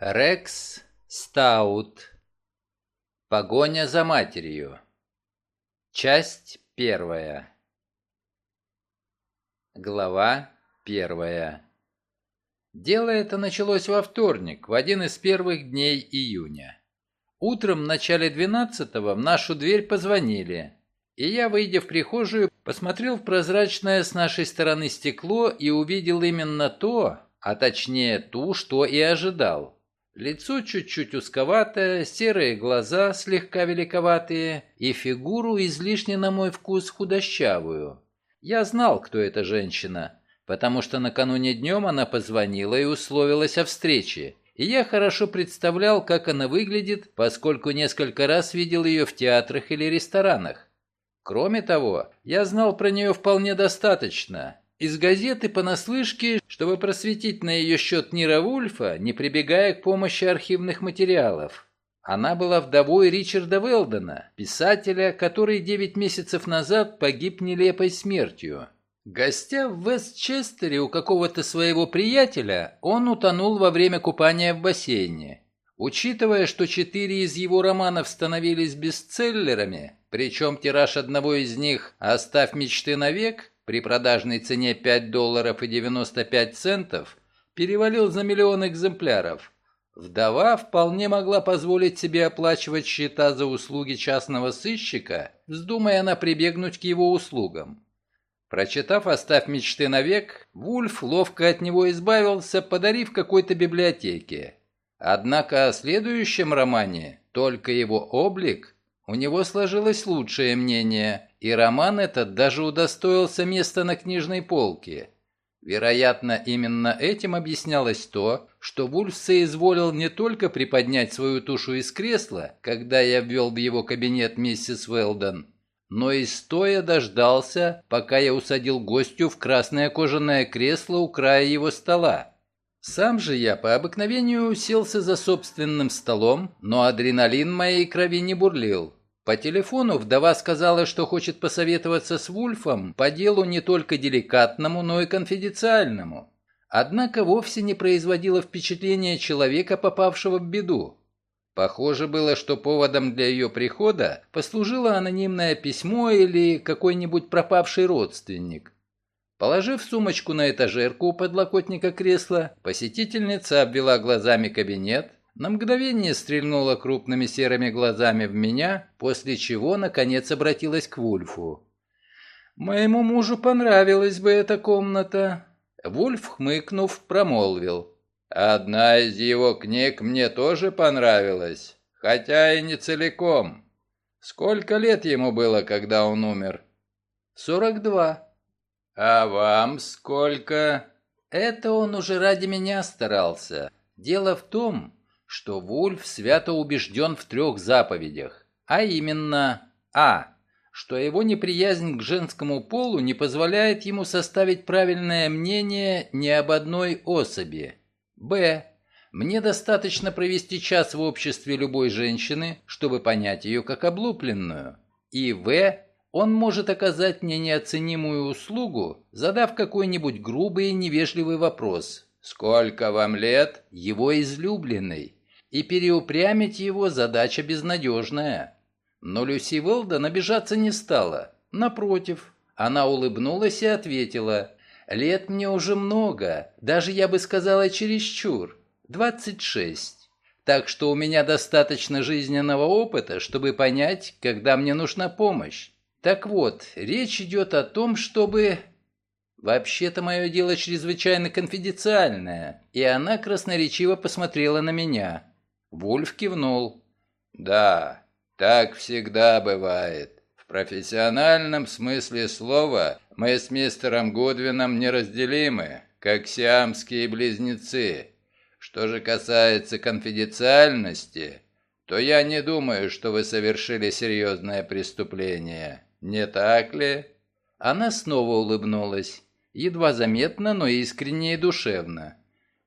Рекс Стаут. Погоня за матерью. Часть первая. Глава первая. Дело это началось во вторник, в один из первых дней июня. Утром в начале двенадцатого в нашу дверь позвонили, и я, выйдя в прихожую, посмотрел в прозрачное с нашей стороны стекло и увидел именно то, а точнее ту, что и ожидал. Лицо чуть-чуть узковатое, серые глаза слегка великоватые и фигуру излишне на мой вкус худощавую. Я знал, кто эта женщина, потому что накануне днем она позвонила и условилась о встрече, и я хорошо представлял, как она выглядит, поскольку несколько раз видел ее в театрах или ресторанах. Кроме того, я знал про нее вполне достаточно, из газеты понаслышке, чтобы просветить на ее счет Нира Вульфа, не прибегая к помощи архивных материалов. Она была вдовой Ричарда Велдена, писателя, который девять месяцев назад погиб нелепой смертью. Гостя в Вестчестере у какого-то своего приятеля, он утонул во время купания в бассейне. Учитывая, что четыре из его романов становились бестселлерами, причем тираж одного из них «Оставь мечты навек» при продажной цене 5 долларов и 95 центов перевалил за миллион экземпляров. Вдова вполне могла позволить себе оплачивать счета за услуги частного сыщика, вздумая она прибегнуть к его услугам. Прочитав «Оставь мечты навек», Вульф ловко от него избавился, подарив какой-то библиотеке. Однако о следующем романе, только его облик, у него сложилось лучшее мнение – и роман этот даже удостоился места на книжной полке. Вероятно, именно этим объяснялось то, что Вульф соизволил не только приподнять свою тушу из кресла, когда я ввел в его кабинет миссис Уэлдон, но и стоя дождался, пока я усадил гостю в красное кожаное кресло у края его стола. Сам же я по обыкновению уселся за собственным столом, но адреналин моей крови не бурлил. По телефону вдова сказала, что хочет посоветоваться с Вульфом по делу не только деликатному, но и конфиденциальному. Однако вовсе не производила впечатления человека, попавшего в беду. Похоже было, что поводом для ее прихода послужило анонимное письмо или какой-нибудь пропавший родственник. Положив сумочку на этажерку у подлокотника кресла, посетительница обвела глазами кабинет, на мгновение стрельнула крупными серыми глазами в меня, после чего, наконец, обратилась к Вульфу. «Моему мужу понравилась бы эта комната». Вульф, хмыкнув, промолвил. «Одна из его книг мне тоже понравилась, хотя и не целиком. Сколько лет ему было, когда он умер?» «Сорок два». «А вам сколько?» «Это он уже ради меня старался. Дело в том, что Вульф свято убежден в трех заповедях, а именно А. Что его неприязнь к женскому полу не позволяет ему составить правильное мнение ни об одной особи. Б. Мне достаточно провести час в обществе любой женщины, чтобы понять ее как облупленную. И В. Он может оказать мне неоценимую услугу, задав какой-нибудь грубый и невежливый вопрос. «Сколько вам лет?» Его излюбленный и переупрямить его задача безнадежная. Но Люси Велдон обижаться не стала. Напротив, она улыбнулась и ответила, «Лет мне уже много, даже я бы сказала чересчур, двадцать шесть. Так что у меня достаточно жизненного опыта, чтобы понять, когда мне нужна помощь. Так вот, речь идет о том, чтобы... Вообще-то мое дело чрезвычайно конфиденциальное, и она красноречиво посмотрела на меня. Вульф кивнул. «Да, так всегда бывает. В профессиональном смысле слова мы с мистером Гудвином неразделимы, как сиамские близнецы. Что же касается конфиденциальности, то я не думаю, что вы совершили серьезное преступление. Не так ли?» Она снова улыбнулась, едва заметно, но искренне и душевно.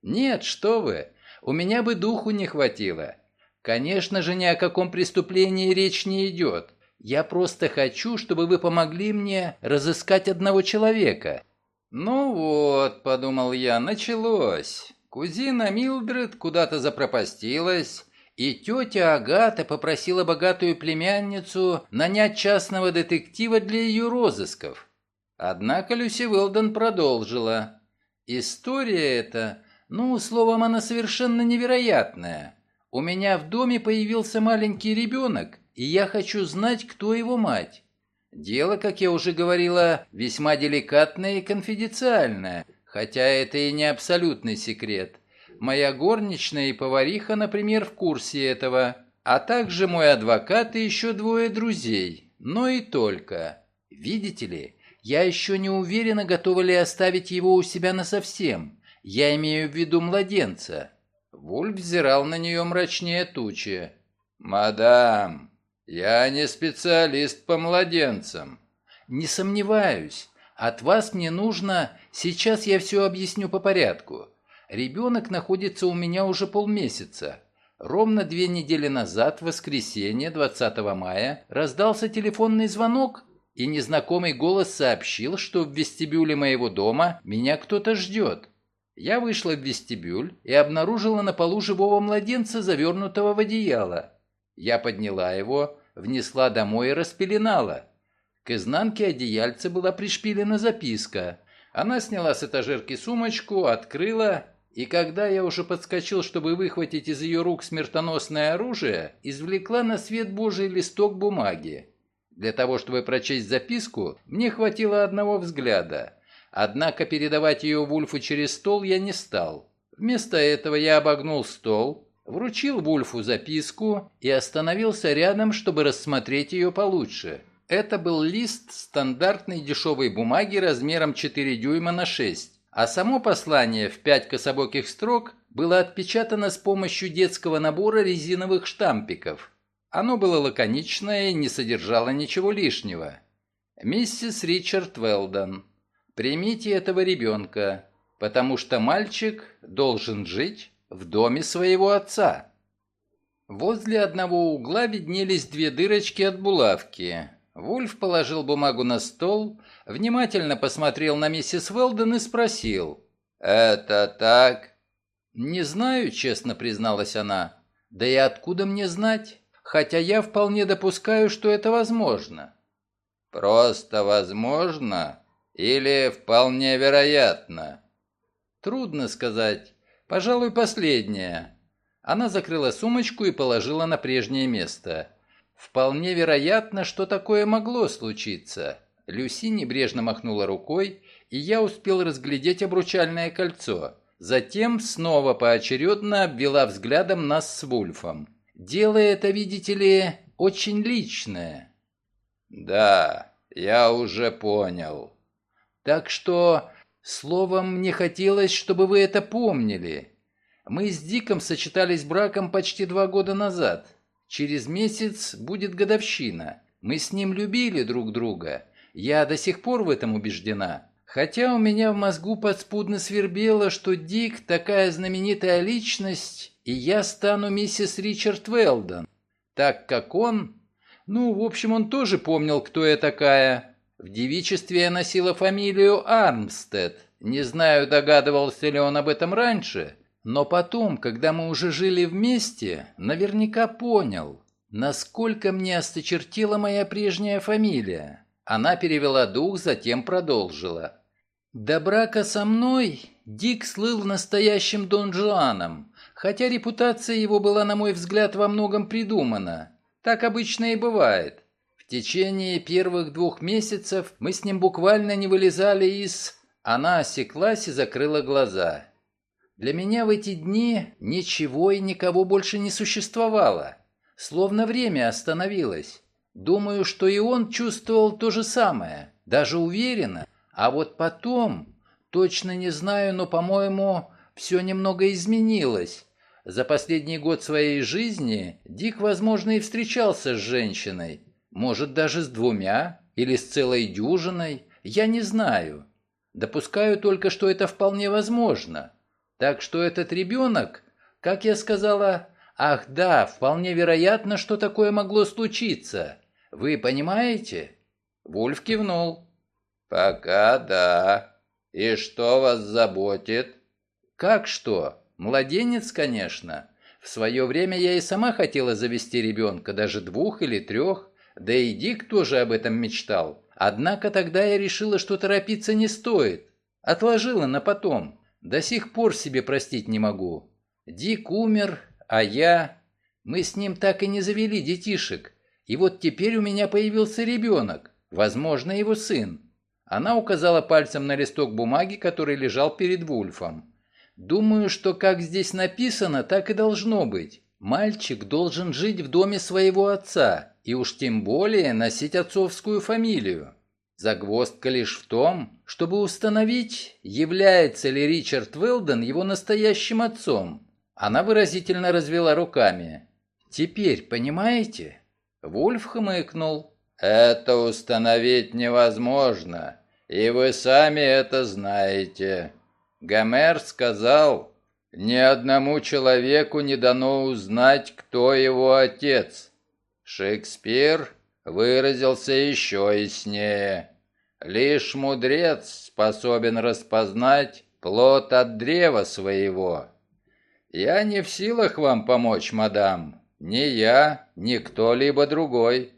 «Нет, что вы, у меня бы духу не хватило. Конечно же, ни о каком преступлении речь не идет. Я просто хочу, чтобы вы помогли мне разыскать одного человека». «Ну вот», — подумал я, — «началось. Кузина Милдред куда-то запропастилась, и тетя Агата попросила богатую племянницу нанять частного детектива для ее розысков. Однако Люси Уэлдон продолжила. История эта, ну, словом, она совершенно невероятная. У меня в доме появился маленький ребенок, и я хочу знать, кто его мать. Дело, как я уже говорила, весьма деликатное и конфиденциальное, хотя это и не абсолютный секрет. Моя горничная и повариха, например, в курсе этого, а также мой адвокат и еще двое друзей, но и только. Видите ли, я еще не уверена, готова ли оставить его у себя насовсем. Я имею в виду младенца». Вульф взирал на нее мрачнее тучи. «Мадам, я не специалист по младенцам». «Не сомневаюсь. От вас мне нужно... Сейчас я все объясню по порядку. Ребенок находится у меня уже полмесяца. Ровно две недели назад, в воскресенье, 20 мая, раздался телефонный звонок, и незнакомый голос сообщил, что в вестибюле моего дома меня кто-то ждет. Я вышла в вестибюль и обнаружила на полу живого младенца, завернутого в одеяло. Я подняла его, внесла домой и распеленала. К изнанке одеяльца была пришпилена записка. Она сняла с этажерки сумочку, открыла, и когда я уже подскочил, чтобы выхватить из ее рук смертоносное оружие, извлекла на свет Божий листок бумаги. Для того, чтобы прочесть записку, мне хватило одного взгляда. Однако передавать ее Вульфу через стол я не стал. Вместо этого я обогнул стол, вручил Вульфу записку и остановился рядом, чтобы рассмотреть ее получше. Это был лист стандартной дешевой бумаги размером 4 дюйма на 6, а само послание в пять кособоких строк было отпечатано с помощью детского набора резиновых штампиков. Оно было лаконичное и не содержало ничего лишнего. «Миссис Ричард Велдон, примите этого ребенка, потому что мальчик должен жить в доме своего отца». Возле одного угла виднелись две дырочки от булавки. Вульф положил бумагу на стол, внимательно посмотрел на миссис Велден и спросил. «Это так?» «Не знаю», — честно призналась она. «Да и откуда мне знать? хотя я вполне допускаю, что это возможно». «Просто возможно или вполне вероятно?» «Трудно сказать. Пожалуй, последнее». Она закрыла сумочку и положила на прежнее место. «Вполне вероятно, что такое могло случиться». Люси небрежно махнула рукой, и я успел разглядеть обручальное кольцо. Затем снова поочередно обвела взглядом нас с Вульфом. Дело это, видите ли, очень личное. Да, я уже понял. Так что, словом, мне хотелось, чтобы вы это помнили. Мы с Диком сочетались браком почти два года назад. Через месяц будет годовщина. Мы с ним любили друг друга. Я до сих пор в этом убеждена. Хотя у меня в мозгу подспудно свербело, что Дик такая знаменитая личность, и я стану миссис Ричард Велдон, так как он... Ну, в общем, он тоже помнил, кто я такая. В девичестве я носила фамилию Армстед. Не знаю, догадывался ли он об этом раньше, но потом, когда мы уже жили вместе, наверняка понял, насколько мне осточертела моя прежняя фамилия. Она перевела дух, затем продолжила. До брака со мной Дик слыл настоящим Дон Жуаном, Хотя репутация его была, на мой взгляд, во многом придумана. Так обычно и бывает. Течение первых двух месяцев мы с ним буквально не вылезали из... Она осеклась и закрыла глаза. Для меня в эти дни ничего и никого больше не существовало. Словно время остановилось. Думаю, что и он чувствовал то же самое, даже уверенно. А вот потом, точно не знаю, но, по-моему, все немного изменилось. За последний год своей жизни Дик, возможно, и встречался с женщиной. Может, даже с двумя или с целой дюжиной. Я не знаю. Допускаю только, что это вполне возможно. Так что этот ребенок, как я сказала, ах да, вполне вероятно, что такое могло случиться. Вы понимаете? Вульф кивнул. Пока да. И что вас заботит? Как что? Младенец, конечно. В свое время я и сама хотела завести ребенка, даже двух или трех, да и Дик тоже об этом мечтал. Однако тогда я решила, что торопиться не стоит. Отложила на потом. До сих пор себе простить не могу. Дик умер, а я... Мы с ним так и не завели детишек. И вот теперь у меня появился ребенок, возможно, его сын. Она указала пальцем на листок бумаги, который лежал перед Вульфом. Думаю, что как здесь написано, так и должно быть. Мальчик должен жить в доме своего отца, и уж тем более носить отцовскую фамилию. Загвоздка лишь в том, чтобы установить, является ли Ричард Уэлден его настоящим отцом. Она выразительно развела руками. «Теперь понимаете?» Вульф хмыкнул. «Это установить невозможно, и вы сами это знаете. Гомер сказал, ни одному человеку не дано узнать, кто его отец. Шекспир выразился еще яснее. Лишь мудрец способен распознать плод от древа своего. Я не в силах вам помочь, мадам. Ни я, ни кто-либо другой.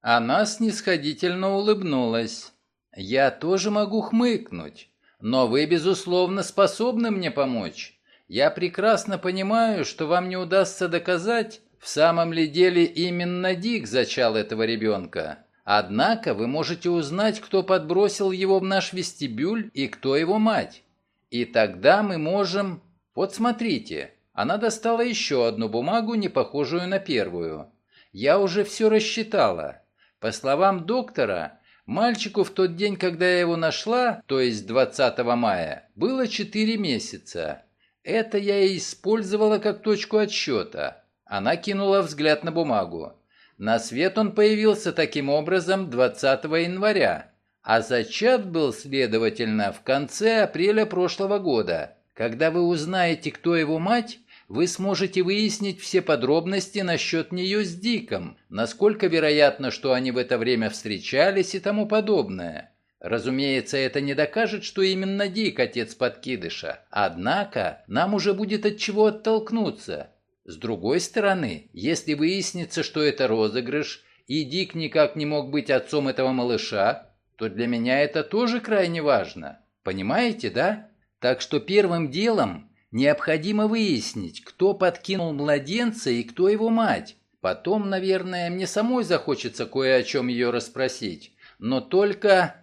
Она снисходительно улыбнулась. Я тоже могу хмыкнуть, но вы, безусловно, способны мне помочь. Я прекрасно понимаю, что вам не удастся доказать, в самом ли деле именно Дик зачал этого ребенка. Однако вы можете узнать, кто подбросил его в наш вестибюль и кто его мать. И тогда мы можем... Вот смотрите, она достала еще одну бумагу, не похожую на первую. Я уже все рассчитала. По словам доктора, мальчику в тот день, когда я его нашла, то есть 20 мая, было 4 месяца. Это я и использовала как точку отсчета. Она кинула взгляд на бумагу. На свет он появился таким образом 20 января, а зачат был, следовательно, в конце апреля прошлого года. Когда вы узнаете, кто его мать, вы сможете выяснить все подробности насчет нее с Диком, насколько вероятно, что они в это время встречались и тому подобное. Разумеется, это не докажет, что именно Дик отец подкидыша. Однако нам уже будет от чего оттолкнуться. С другой стороны, если выяснится, что это розыгрыш, и Дик никак не мог быть отцом этого малыша, то для меня это тоже крайне важно. Понимаете, да? Так что первым делом необходимо выяснить, кто подкинул младенца и кто его мать. Потом, наверное, мне самой захочется кое о чем ее расспросить. Но только...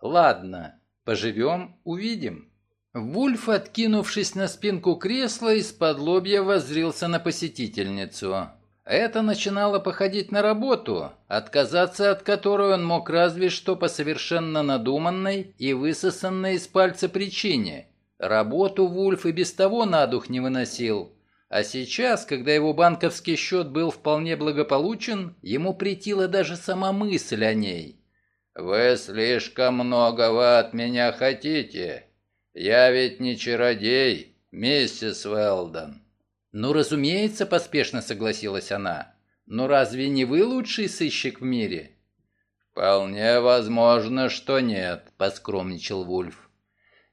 Ладно, поживем, увидим. Вульф, откинувшись на спинку кресла, из-под лобья воззрился на посетительницу. Это начинало походить на работу, отказаться от которой он мог разве что по совершенно надуманной и высосанной из пальца причине. Работу Вульф и без того на дух не выносил. А сейчас, когда его банковский счет был вполне благополучен, ему претила даже сама мысль о ней. «Вы слишком многого от меня хотите», «Я ведь не чародей, миссис Уэлдон». «Ну, разумеется», — поспешно согласилась она. «Но разве не вы лучший сыщик в мире?» «Вполне возможно, что нет», — поскромничал Вульф.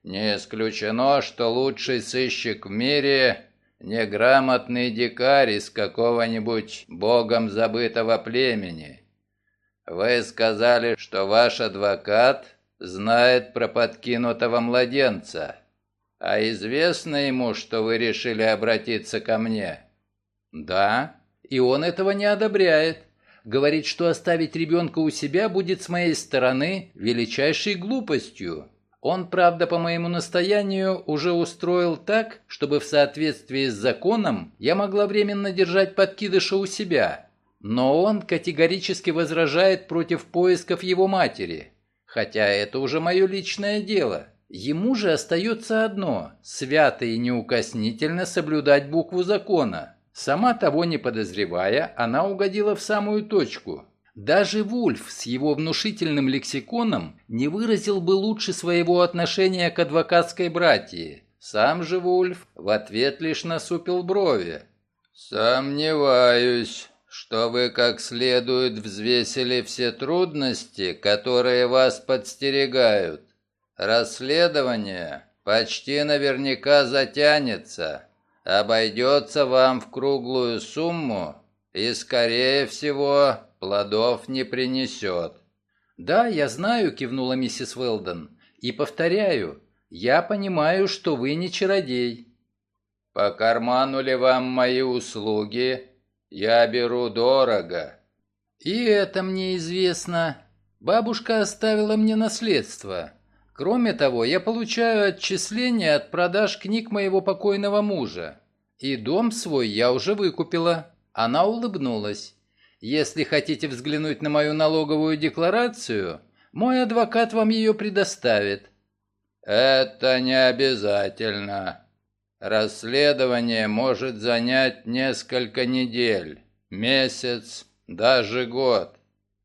«Не исключено, что лучший сыщик в мире — неграмотный дикарь из какого-нибудь богом забытого племени. Вы сказали, что ваш адвокат знает про подкинутого младенца. А известно ему, что вы решили обратиться ко мне?» «Да, и он этого не одобряет. Говорит, что оставить ребенка у себя будет с моей стороны величайшей глупостью. Он, правда, по моему настоянию уже устроил так, чтобы в соответствии с законом я могла временно держать подкидыша у себя. Но он категорически возражает против поисков его матери. Хотя это уже мое личное дело. Ему же остается одно – свято и неукоснительно соблюдать букву закона. Сама того не подозревая, она угодила в самую точку. Даже Вульф с его внушительным лексиконом не выразил бы лучше своего отношения к адвокатской братьи. Сам же Вульф в ответ лишь насупил брови. «Сомневаюсь», что вы как следует взвесили все трудности, которые вас подстерегают. Расследование почти наверняка затянется. обойдется вам в круглую сумму и, скорее всего, плодов не принесет». «Да, я знаю», — кивнула миссис Уэлдон. «И повторяю, я понимаю, что вы не чародей». «По карману ли вам мои услуги? Я беру дорого». «И это мне известно. Бабушка оставила мне наследство. Кроме того, я получаю отчисления от продаж книг моего покойного мужа. И дом свой я уже выкупила». Она улыбнулась. «Если хотите взглянуть на мою налоговую декларацию, мой адвокат вам ее предоставит». «Это не обязательно. Расследование может занять несколько недель, месяц, даже год».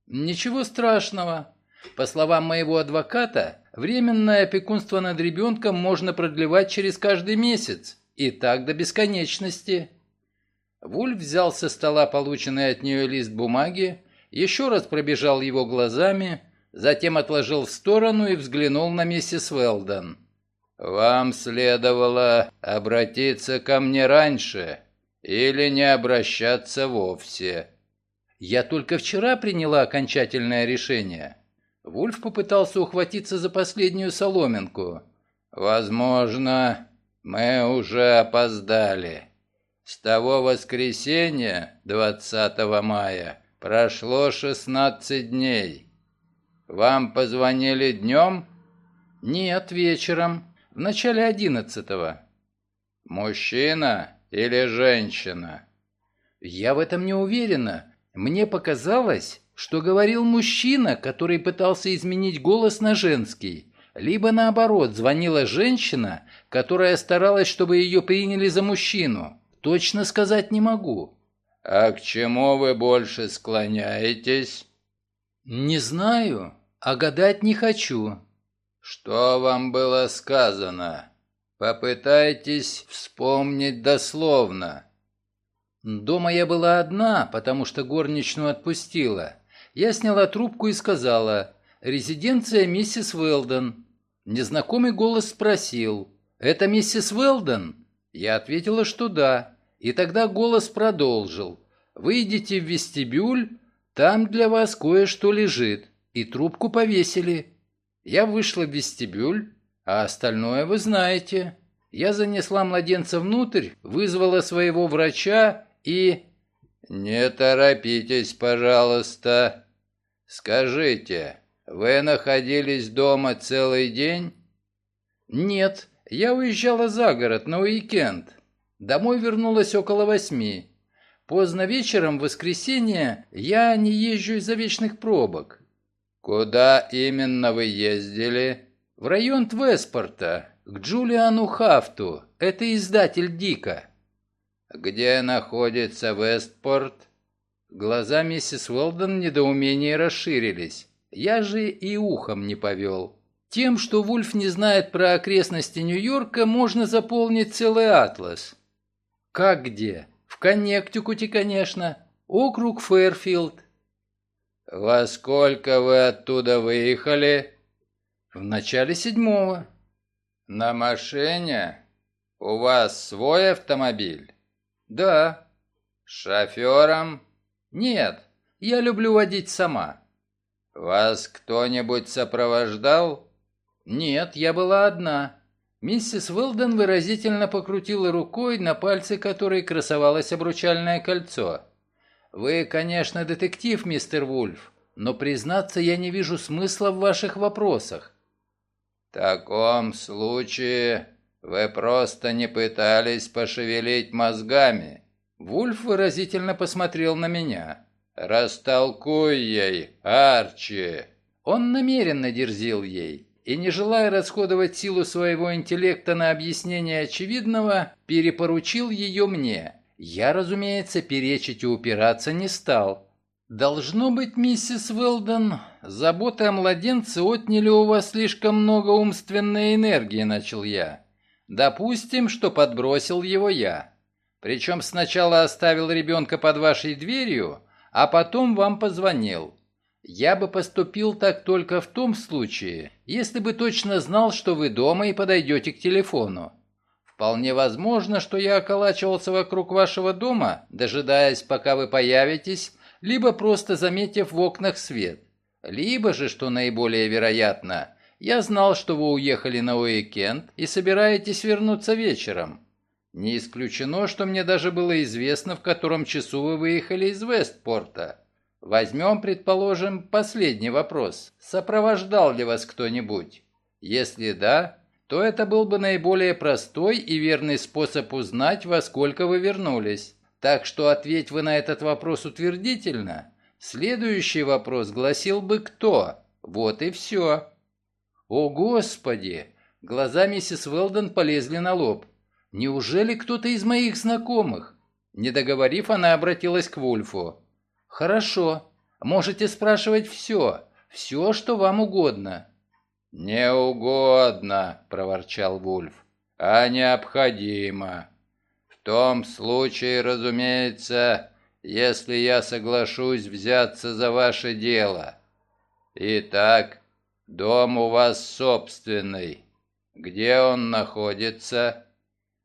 «Ничего страшного. По словам моего адвоката, временное опекунство над ребенком можно продлевать через каждый месяц, и так до бесконечности». Вульф взял со стола полученный от нее лист бумаги, еще раз пробежал его глазами, затем отложил в сторону и взглянул на миссис Уэлдон. «Вам следовало обратиться ко мне раньше или не обращаться вовсе». «Я только вчера приняла окончательное решение». Вульф попытался ухватиться за последнюю соломинку. «Возможно, мы уже опоздали». С того воскресенья, 20 мая, прошло 16 дней. Вам позвонили днем? Нет, вечером, в начале одиннадцатого. Мужчина или женщина? Я в этом не уверена. Мне показалось, что говорил мужчина, который пытался изменить голос на женский. Либо наоборот, звонила женщина, которая старалась, чтобы ее приняли за мужчину. Точно сказать не могу. А к чему вы больше склоняетесь? Не знаю, а гадать не хочу. Что вам было сказано? Попытайтесь вспомнить дословно. Дома я была одна, потому что горничную отпустила. Я сняла трубку и сказала «Резиденция миссис Уэлдон». Незнакомый голос спросил «Это миссис Уэлдон?» Я ответила, что да. И тогда голос продолжил. «Выйдите в вестибюль, там для вас кое-что лежит». И трубку повесили. Я вышла в вестибюль, а остальное вы знаете. Я занесла младенца внутрь, вызвала своего врача и... «Не торопитесь, пожалуйста. Скажите, вы находились дома целый день?» «Нет, я уезжала за город на уикенд. Домой вернулась около восьми. Поздно вечером в воскресенье я не езжу из-за вечных пробок. Куда именно вы ездили? В район Твеспорта, к Джулиану Хафту. Это издатель Дика. Где находится Вестпорт? Глаза миссис Уэлдон в недоумении расширились. Я же и ухом не повел. Тем, что Вульф не знает про окрестности Нью-Йорка, можно заполнить целый атлас. Как где? В Коннектикуте, конечно. Округ Фэрфилд. Во сколько вы оттуда выехали? В начале седьмого. На машине? У вас свой автомобиль? Да. С шофером? Нет, я люблю водить сама. Вас кто-нибудь сопровождал? Нет, я была одна. Миссис Уэлден выразительно покрутила рукой, на пальце которой красовалось обручальное кольцо. «Вы, конечно, детектив, мистер Вульф, но, признаться, я не вижу смысла в ваших вопросах». «В таком случае вы просто не пытались пошевелить мозгами». Вульф выразительно посмотрел на меня. «Растолкуй ей, Арчи!» Он намеренно дерзил ей и, не желая расходовать силу своего интеллекта на объяснение очевидного, перепоручил ее мне. Я, разумеется, перечить и упираться не стал. «Должно быть, миссис Уэлдон, заботы о младенце отняли у вас слишком много умственной энергии», — начал я. «Допустим, что подбросил его я. Причем сначала оставил ребенка под вашей дверью, а потом вам позвонил. Я бы поступил так только в том случае, если бы точно знал, что вы дома и подойдете к телефону. Вполне возможно, что я околачивался вокруг вашего дома, дожидаясь, пока вы появитесь, либо просто заметив в окнах свет. Либо же, что наиболее вероятно, я знал, что вы уехали на уикенд и собираетесь вернуться вечером. Не исключено, что мне даже было известно, в котором часу вы выехали из Вестпорта. Возьмем, предположим, последний вопрос. Сопровождал ли вас кто-нибудь? Если да, то это был бы наиболее простой и верный способ узнать, во сколько вы вернулись. Так что ответь вы на этот вопрос утвердительно. Следующий вопрос гласил бы «кто?». Вот и все. О, Господи! Глаза миссис Велден полезли на лоб. Неужели кто-то из моих знакомых? Не договорив, она обратилась к Вульфу. Хорошо. Можете спрашивать все. Все, что вам угодно. «Не угодно», — проворчал Вульф, — «а необходимо. В том случае, разумеется, если я соглашусь взяться за ваше дело. Итак, дом у вас собственный. Где он находится?»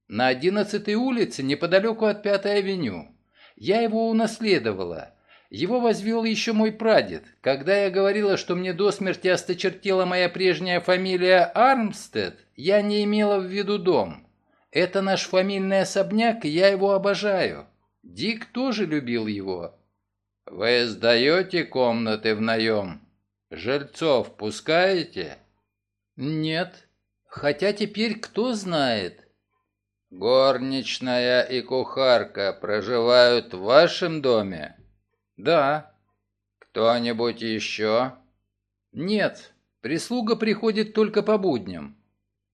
«На одиннадцатой улице, неподалеку от Пятой авеню. Я его унаследовала. Его возвел еще мой прадед. Когда я говорила, что мне до смерти осточертела моя прежняя фамилия Армстед, я не имела в виду дом. Это наш фамильный особняк, и я его обожаю. Дик тоже любил его. Вы сдаете комнаты в наем? Жильцов пускаете? Нет. Хотя теперь кто знает. Горничная и кухарка проживают в вашем доме? «Да». «Кто-нибудь еще?» «Нет, прислуга приходит только по будням».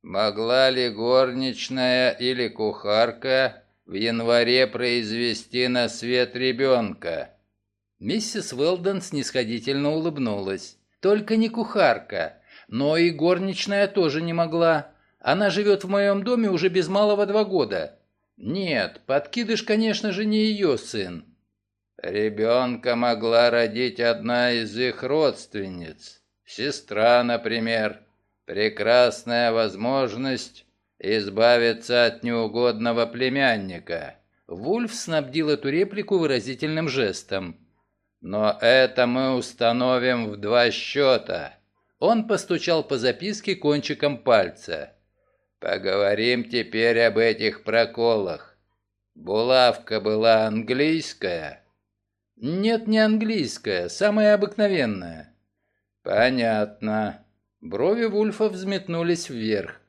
«Могла ли горничная или кухарка в январе произвести на свет ребенка?» Миссис Велден снисходительно улыбнулась. «Только не кухарка, но и горничная тоже не могла. Она живет в моем доме уже без малого два года. Нет, подкидыш, конечно же, не ее сын. Ребенка могла родить одна из их родственниц. Сестра, например. Прекрасная возможность избавиться от неугодного племянника. Вульф снабдил эту реплику выразительным жестом. «Но это мы установим в два счета». Он постучал по записке кончиком пальца. «Поговорим теперь об этих проколах. Булавка была английская?» «Нет, не английская, самая обыкновенная». «Понятно». Брови Вульфа взметнулись вверх.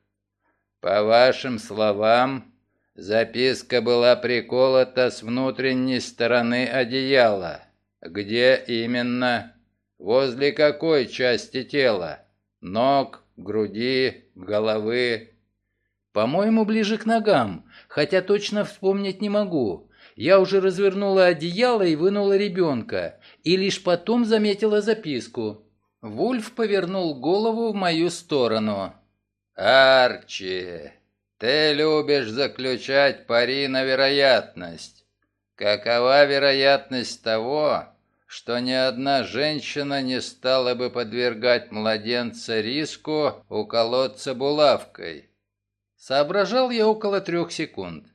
«По вашим словам, записка была приколота с внутренней стороны одеяла. Где именно? Возле какой части тела? Ног, груди, головы?» «По-моему, ближе к ногам, хотя точно вспомнить не могу. Я уже развернула одеяло и вынула ребенка, и лишь потом заметила записку. Вульф повернул голову в мою сторону. «Арчи, ты любишь заключать пари на вероятность. Какова вероятность того, что ни одна женщина не стала бы подвергать младенца риску уколоться булавкой?» Соображал я около трех секунд.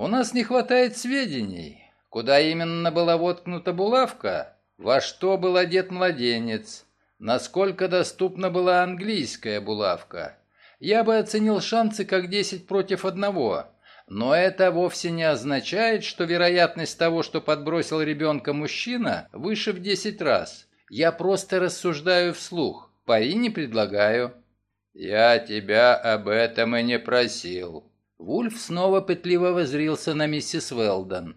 У нас не хватает сведений, куда именно была воткнута булавка, во что был одет младенец, насколько доступна была английская булавка. Я бы оценил шансы как 10 против одного, но это вовсе не означает, что вероятность того, что подбросил ребенка мужчина, выше в 10 раз. Я просто рассуждаю вслух, пари не предлагаю. «Я тебя об этом и не просил», Вульф снова пытливо возрился на миссис Велдон.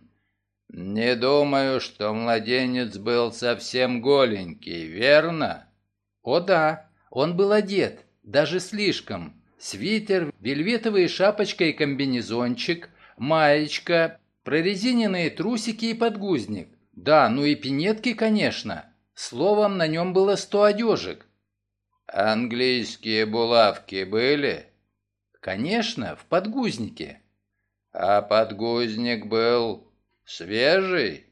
«Не думаю, что младенец был совсем голенький, верно?» «О да, он был одет, даже слишком. Свитер, вельветовая шапочка и комбинезончик, маечка, прорезиненные трусики и подгузник. Да, ну и пинетки, конечно. Словом, на нем было сто одежек». «Английские булавки были?» Конечно, в подгузнике. А подгузник был свежий?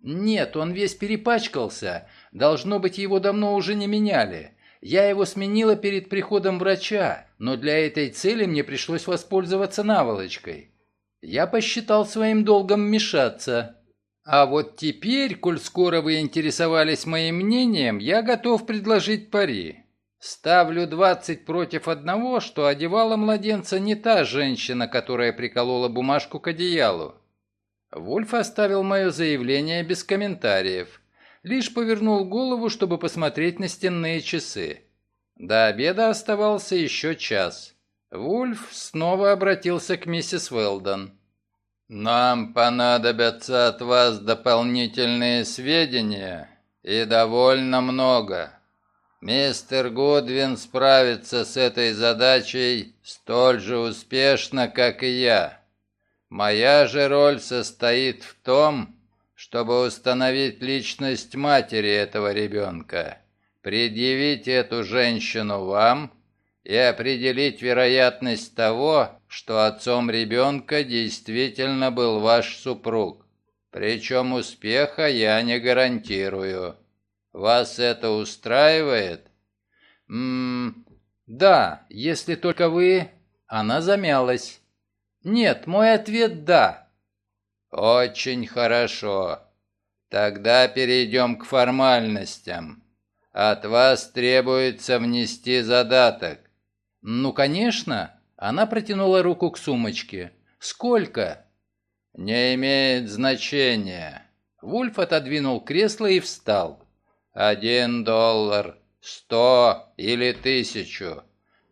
Нет, он весь перепачкался. Должно быть, его давно уже не меняли. Я его сменила перед приходом врача, но для этой цели мне пришлось воспользоваться наволочкой. Я посчитал своим долгом вмешаться. А вот теперь, коль скоро вы интересовались моим мнением, я готов предложить пари. Ставлю двадцать против одного, что одевала младенца не та женщина, которая приколола бумажку к одеялу. Вульф оставил мое заявление без комментариев. Лишь повернул голову, чтобы посмотреть на стенные часы. До обеда оставался еще час. Вульф снова обратился к миссис Уэлдон. «Нам понадобятся от вас дополнительные сведения, и довольно много. Мистер Гудвин справится с этой задачей столь же успешно, как и я. Моя же роль состоит в том, чтобы установить личность матери этого ребенка, предъявить эту женщину вам и определить вероятность того, что отцом ребенка действительно был ваш супруг. Причем успеха я не гарантирую. Вас это устраивает? Ммм, да, если только вы... Она замялась. Нет, мой ответ «да». Очень хорошо. Тогда перейдем к формальностям. От вас требуется внести задаток. Ну, конечно. Она протянула руку к сумочке. Сколько? Не имеет значения. Вульф отодвинул кресло и встал. Один доллар, сто или тысячу.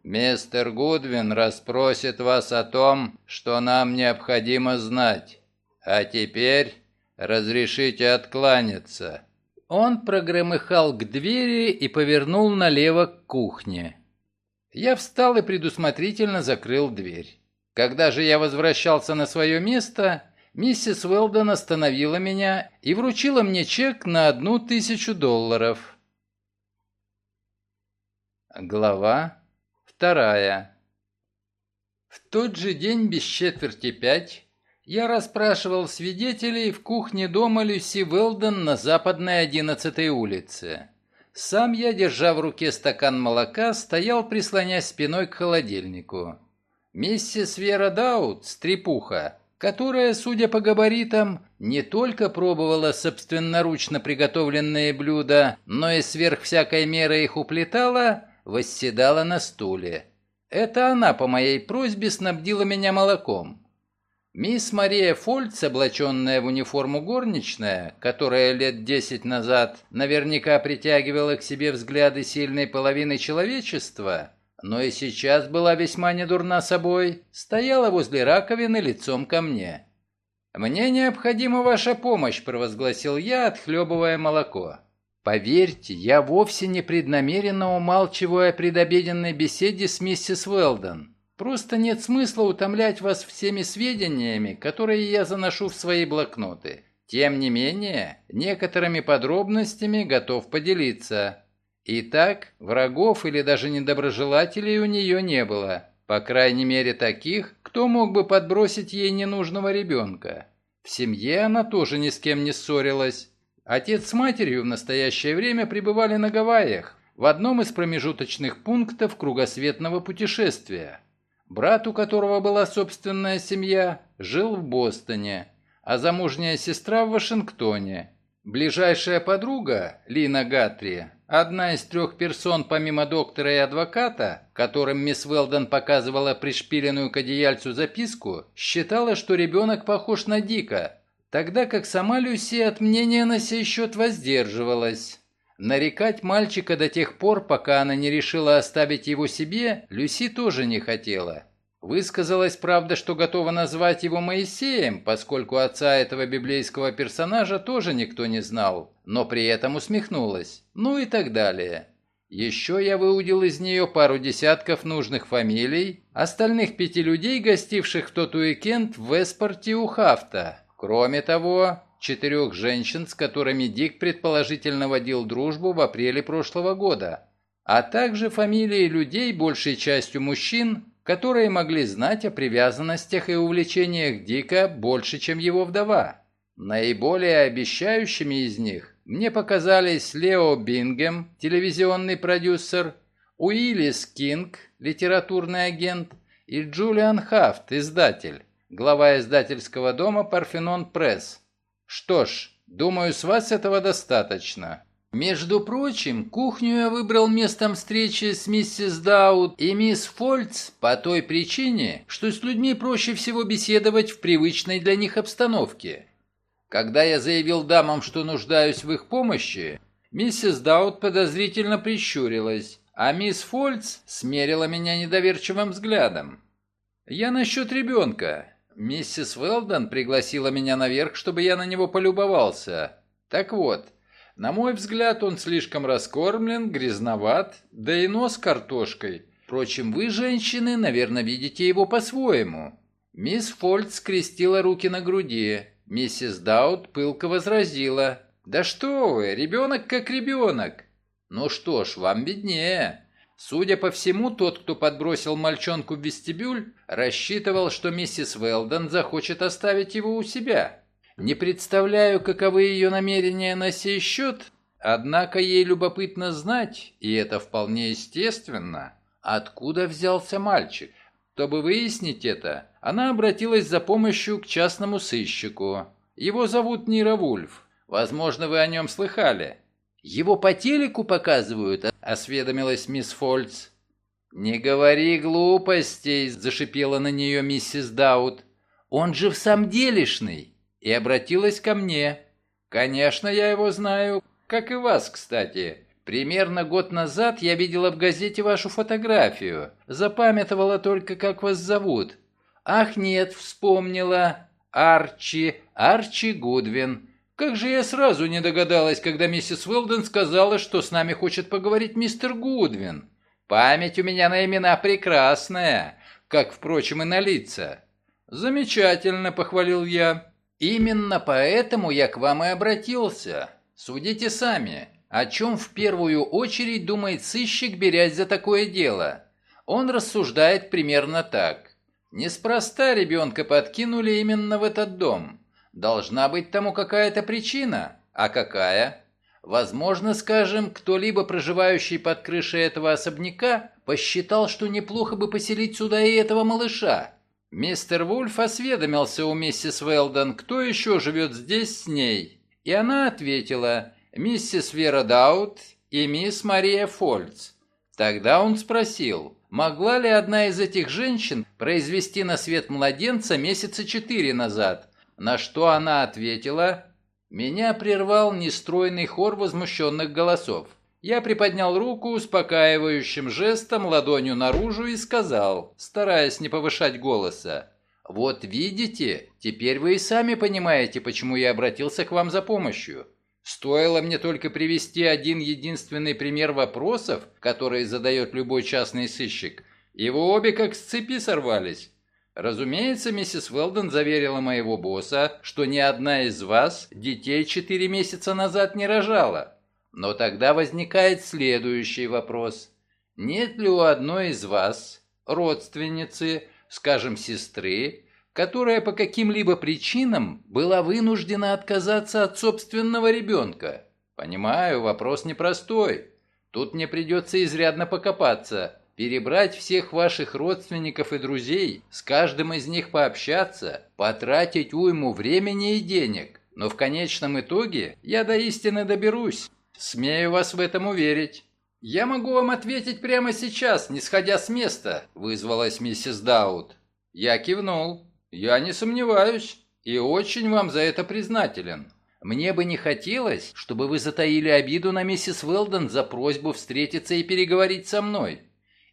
Мистер Гудвин расспросит вас о том, что нам необходимо знать. А теперь разрешите откланяться». Он прогромыхал к двери и повернул налево к кухне. Я встал и предусмотрительно закрыл дверь. Когда же я возвращался на свое место, миссис Уэлдон остановила меня и вручила мне чек на одну тысячу долларов. Глава Вторая. В тот же день без четверти пять я расспрашивал свидетелей в кухне дома Люси Велден на западной одиннадцатой улице. Сам я, держа в руке стакан молока, стоял, прислонясь спиной к холодильнику. Миссис Вера Даут, стрепуха, которая, судя по габаритам, не только пробовала собственноручно приготовленные блюда, но и сверх всякой меры их уплетала, восседала на стуле. Это она по моей просьбе снабдила меня молоком. Мисс Мария Фольц, облаченная в униформу горничная, которая лет десять назад наверняка притягивала к себе взгляды сильной половины человечества, но и сейчас была весьма недурна собой, стояла возле раковины лицом ко мне. «Мне необходима ваша помощь», — провозгласил я, отхлебывая молоко. Поверьте, я вовсе не преднамеренно умалчиваю о предобеденной беседе с миссис Уэлдон. Просто нет смысла утомлять вас всеми сведениями, которые я заношу в свои блокноты. Тем не менее, некоторыми подробностями готов поделиться. Итак, врагов или даже недоброжелателей у нее не было. По крайней мере таких, кто мог бы подбросить ей ненужного ребенка. В семье она тоже ни с кем не ссорилась. Отец с матерью в настоящее время пребывали на Гавайях, в одном из промежуточных пунктов кругосветного путешествия. Брат, у которого была собственная семья, жил в Бостоне, а замужняя сестра в Вашингтоне. Ближайшая подруга, Лина Гатри, одна из трех персон помимо доктора и адвоката, которым мисс Велдон показывала пришпиленную к одеяльцу записку, считала, что ребенок похож на Дика, тогда как сама Люси от мнения на сей счет воздерживалась. Нарекать мальчика до тех пор, пока она не решила оставить его себе, Люси тоже не хотела. Высказалась, правда, что готова назвать его Моисеем, поскольку отца этого библейского персонажа тоже никто не знал, но при этом усмехнулась. Ну и так далее. Еще я выудил из нее пару десятков нужных фамилий, остальных пяти людей, гостивших в тот уикенд в Веспорте у Хафта. Кроме того, четырех женщин, с которыми Дик предположительно водил дружбу в апреле прошлого года, а также фамилии людей, большей частью мужчин, которые могли знать о привязанностях и увлечениях Дика больше, чем его вдова. Наиболее обещающими из них мне показались Лео Бингем, телевизионный продюсер, Уиллис Кинг, литературный агент, и Джулиан Хафт, издатель, глава издательского дома «Парфенон Пресс». Что ж, думаю, с вас этого достаточно. Между прочим, кухню я выбрал местом встречи с миссис Даут и мисс Фольц по той причине, что с людьми проще всего беседовать в привычной для них обстановке. Когда я заявил дамам, что нуждаюсь в их помощи, миссис Даут подозрительно прищурилась, а мисс Фольц смерила меня недоверчивым взглядом. «Я насчет ребенка. Миссис Велдон пригласила меня наверх, чтобы я на него полюбовался. Так вот, на мой взгляд, он слишком раскормлен, грязноват, да и нос картошкой. Впрочем, вы, женщины, наверное, видите его по-своему». Мисс Фольц скрестила руки на груди. Миссис Даут пылко возразила. «Да что вы, ребенок как ребенок!» «Ну что ж, вам виднее». Судя по всему, тот, кто подбросил мальчонку в вестибюль, рассчитывал, что миссис Велдон захочет оставить его у себя. Не представляю, каковы ее намерения на сей счет, однако ей любопытно знать, и это вполне естественно, откуда взялся мальчик. Чтобы выяснить это, она обратилась за помощью к частному сыщику. Его зовут Нира Вульф. Возможно, вы о нем слыхали. Его по телеку показывают, осведомилась мисс Фольц. «Не говори глупостей», — зашипела на нее миссис Даут. «Он же в самом делешный!» И обратилась ко мне. «Конечно, я его знаю, как и вас, кстати. Примерно год назад я видела в газете вашу фотографию. Запамятовала только, как вас зовут. Ах, нет, вспомнила. Арчи, Арчи Гудвин. Как же я сразу не догадалась, когда миссис Уэлден сказала, что с нами хочет поговорить мистер Гудвин. Память у меня на имена прекрасная, как, впрочем, и на лица. Замечательно, похвалил я. Именно поэтому я к вам и обратился. Судите сами. О чем в первую очередь думает сыщик, берясь за такое дело? Он рассуждает примерно так. Неспроста ребенка подкинули именно в этот дом. Должна быть тому какая-то причина. А какая? Возможно, скажем, кто-либо, проживающий под крышей этого особняка, посчитал, что неплохо бы поселить сюда и этого малыша. Мистер Вульф осведомился у миссис Велдон, кто еще живет здесь с ней. И она ответила – миссис Вера Даут и мисс Мария Фольц. Тогда он спросил, могла ли одна из этих женщин произвести на свет младенца месяца четыре назад, на что она ответила, меня прервал нестройный хор возмущенных голосов. Я приподнял руку успокаивающим жестом ладонью наружу и сказал, стараясь не повышать голоса, «Вот видите, теперь вы и сами понимаете, почему я обратился к вам за помощью. Стоило мне только привести один единственный пример вопросов, которые задает любой частный сыщик, и вы обе как с цепи сорвались. Разумеется, миссис Велден заверила моего босса, что ни одна из вас детей четыре месяца назад не рожала. Но тогда возникает следующий вопрос. Нет ли у одной из вас, родственницы, скажем, сестры, которая по каким-либо причинам была вынуждена отказаться от собственного ребенка. Понимаю, вопрос непростой. Тут мне придется изрядно покопаться, перебрать всех ваших родственников и друзей, с каждым из них пообщаться, потратить уйму времени и денег. Но в конечном итоге я до истины доберусь. Смею вас в этом уверить. «Я могу вам ответить прямо сейчас, не сходя с места», — вызвалась миссис Даут. Я кивнул. «Я не сомневаюсь и очень вам за это признателен. Мне бы не хотелось, чтобы вы затаили обиду на миссис Велден за просьбу встретиться и переговорить со мной.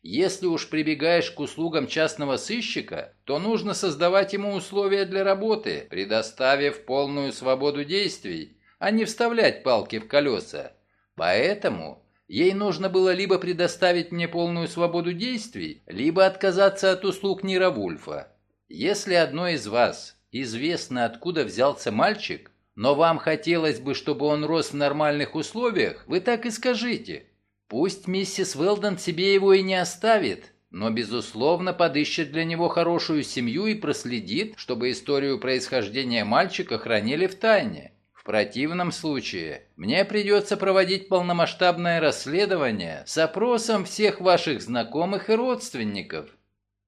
Если уж прибегаешь к услугам частного сыщика, то нужно создавать ему условия для работы, предоставив полную свободу действий, а не вставлять палки в колеса. Поэтому ей нужно было либо предоставить мне полную свободу действий, либо отказаться от услуг Нира Вульфа. Если одной из вас известно, откуда взялся мальчик, но вам хотелось бы, чтобы он рос в нормальных условиях, вы так и скажите. Пусть миссис Велдон себе его и не оставит, но, безусловно, подыщет для него хорошую семью и проследит, чтобы историю происхождения мальчика хранили в тайне. Противном случае мне придется проводить полномасштабное расследование с опросом всех ваших знакомых и родственников.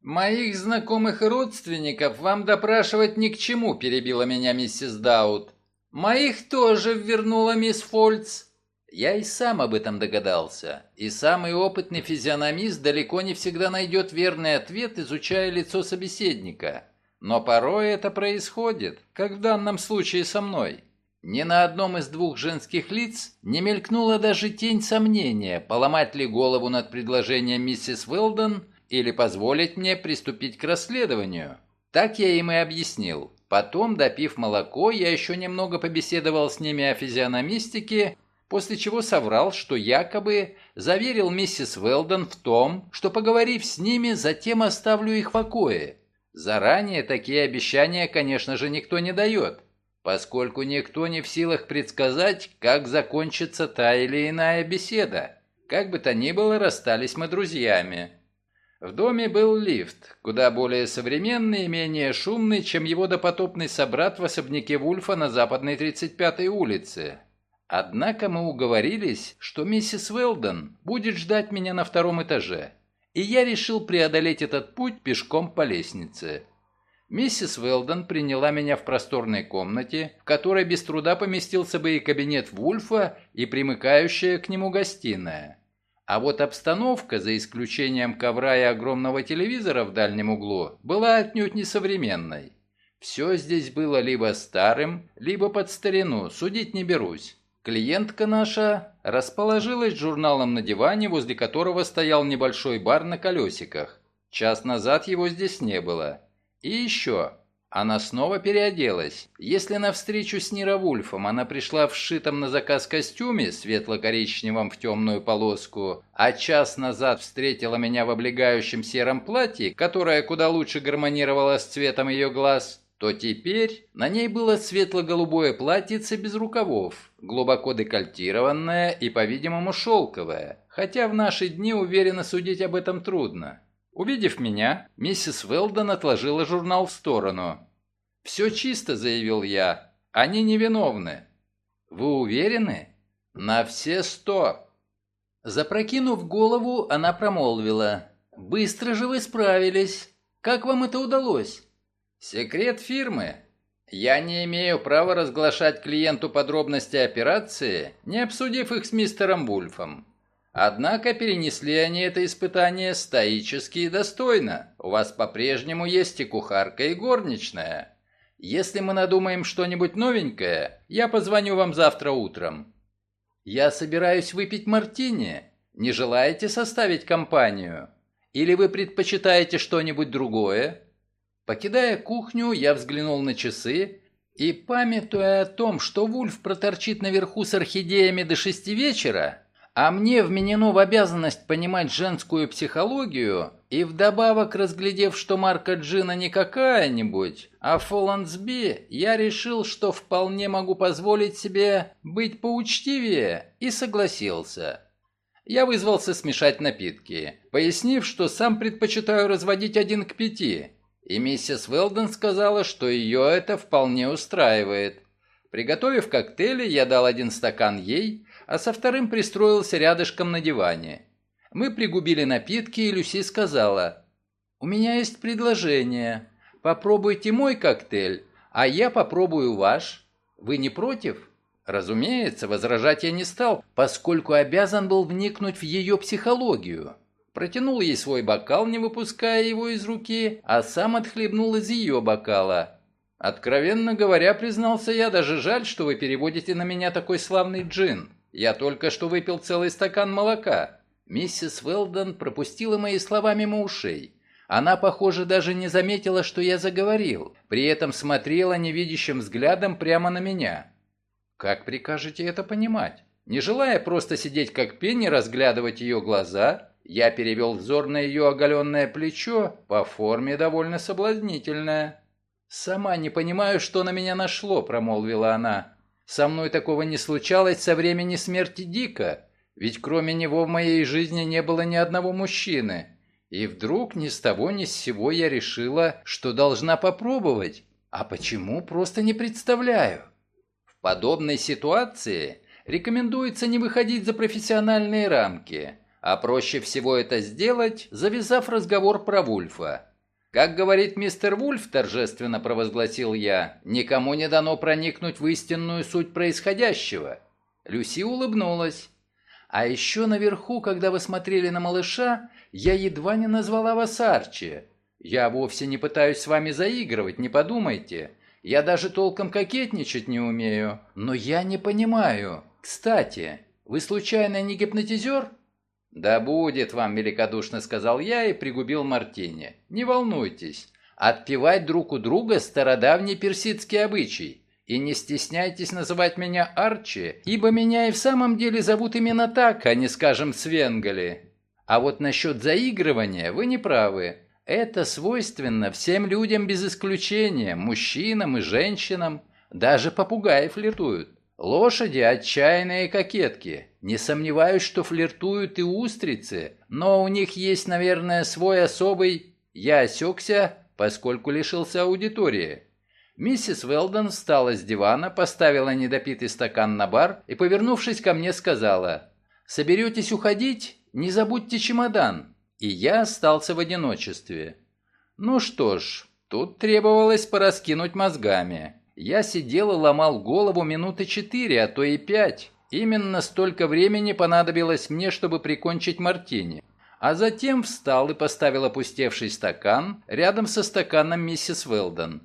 Моих знакомых и родственников вам допрашивать ни к чему, перебила меня миссис Даут. Моих тоже вернула мисс Фольц. Я и сам об этом догадался. И самый опытный физиономист далеко не всегда найдет верный ответ, изучая лицо собеседника. Но порой это происходит, как в данном случае со мной. Ни на одном из двух женских лиц не мелькнула даже тень сомнения, поломать ли голову над предложением миссис Уэлдон или позволить мне приступить к расследованию. Так я им и объяснил. Потом, допив молоко, я еще немного побеседовал с ними о физиономистике, после чего соврал, что якобы заверил миссис Уэлдон в том, что, поговорив с ними, затем оставлю их в покое. Заранее такие обещания, конечно же, никто не дает поскольку никто не в силах предсказать, как закончится та или иная беседа. Как бы то ни было, расстались мы друзьями. В доме был лифт, куда более современный и менее шумный, чем его допотопный собрат в особняке Вульфа на западной 35-й улице. Однако мы уговорились, что миссис Уэлдон будет ждать меня на втором этаже, и я решил преодолеть этот путь пешком по лестнице. Миссис Велдон приняла меня в просторной комнате, в которой без труда поместился бы и кабинет Вульфа, и примыкающая к нему гостиная. А вот обстановка, за исключением ковра и огромного телевизора в дальнем углу, была отнюдь не современной. Все здесь было либо старым, либо под старину, судить не берусь. Клиентка наша расположилась журналом на диване, возле которого стоял небольшой бар на колесиках. Час назад его здесь не было. И еще, она снова переоделась. Если на встречу с Нира Вульфом она пришла в сшитом на заказ костюме, светло-коричневом в темную полоску, а час назад встретила меня в облегающем сером платье, которое куда лучше гармонировало с цветом ее глаз, то теперь на ней было светло-голубое платьице без рукавов, глубоко декольтированное и, по-видимому, шелковое, хотя в наши дни уверенно судить об этом трудно. Увидев меня, миссис Велдон отложила журнал в сторону. «Все чисто», — заявил я. «Они невиновны». «Вы уверены?» «На все сто». Запрокинув голову, она промолвила. «Быстро же вы справились. Как вам это удалось?» «Секрет фирмы. Я не имею права разглашать клиенту подробности операции, не обсудив их с мистером Вульфом. Однако перенесли они это испытание стоически и достойно. У вас по-прежнему есть и кухарка, и горничная. Если мы надумаем что-нибудь новенькое, я позвоню вам завтра утром. Я собираюсь выпить мартини. Не желаете составить компанию? Или вы предпочитаете что-нибудь другое? Покидая кухню, я взглянул на часы и, памятуя о том, что Вульф проторчит наверху с орхидеями до шести вечера, а мне вменено в обязанность понимать женскую психологию, и вдобавок, разглядев, что марка Джина не какая-нибудь, а Фолландсби, я решил, что вполне могу позволить себе быть поучтивее, и согласился. Я вызвался смешать напитки, пояснив, что сам предпочитаю разводить один к пяти, и миссис Велден сказала, что ее это вполне устраивает. Приготовив коктейли, я дал один стакан ей, а со вторым пристроился рядышком на диване. Мы пригубили напитки, и Люси сказала, «У меня есть предложение. Попробуйте мой коктейль, а я попробую ваш. Вы не против?» Разумеется, возражать я не стал, поскольку обязан был вникнуть в ее психологию. Протянул ей свой бокал, не выпуская его из руки, а сам отхлебнул из ее бокала. «Откровенно говоря, признался я, даже жаль, что вы переводите на меня такой славный джин. Я только что выпил целый стакан молока. Миссис Велдон пропустила мои слова мимо ушей. Она, похоже, даже не заметила, что я заговорил, при этом смотрела невидящим взглядом прямо на меня. Как прикажете это понимать? Не желая просто сидеть как пень и разглядывать ее глаза, я перевел взор на ее оголенное плечо, по форме довольно соблазнительное. «Сама не понимаю, что на меня нашло», — промолвила она. Со мной такого не случалось со времени смерти Дика, ведь кроме него в моей жизни не было ни одного мужчины. И вдруг ни с того ни с сего я решила, что должна попробовать. А почему, просто не представляю. подобной ситуации рекомендуется не выходить за профессиональные рамки, а проще всего это сделать, завязав разговор про Вульфа. «Как говорит мистер Вульф», — торжественно провозгласил я, «никому не дано проникнуть в истинную суть происходящего». Люси улыбнулась. «А еще наверху, когда вы смотрели на малыша, я едва не назвала вас Арчи. Я вовсе не пытаюсь с вами заигрывать, не подумайте. Я даже толком кокетничать не умею. Но я не понимаю. Кстати, вы случайно не гипнотизер?» «Да будет вам», — великодушно сказал я и пригубил мартини. «Не волнуйтесь. Отпевать друг у друга стародавний персидский обычай. И не стесняйтесь называть меня Арчи, ибо меня и в самом деле зовут именно так, а не, скажем, Свенгали. А вот насчет заигрывания вы не правы. Это свойственно всем людям без исключения, мужчинам и женщинам. Даже попугаи флиртуют. Лошади – отчаянные кокетки. Не сомневаюсь, что флиртуют и устрицы, но у них есть, наверное, свой особый... Я осекся, поскольку лишился аудитории. Миссис Велдон встала с дивана, поставила недопитый стакан на бар и, повернувшись ко мне, сказала, «Соберетесь уходить? Не забудьте чемодан». И я остался в одиночестве. Ну что ж, тут требовалось пораскинуть мозгами. Я сидел и ломал голову минуты четыре, а то и пять. Именно столько времени понадобилось мне, чтобы прикончить мартини. А затем встал и поставил опустевший стакан рядом со стаканом миссис Велдон.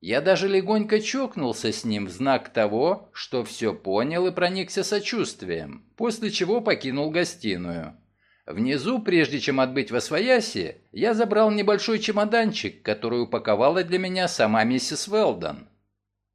Я даже легонько чокнулся с ним в знак того, что все понял и проникся сочувствием, после чего покинул гостиную. Внизу, прежде чем отбыть во свояси, я забрал небольшой чемоданчик, который упаковала для меня сама миссис Велдон.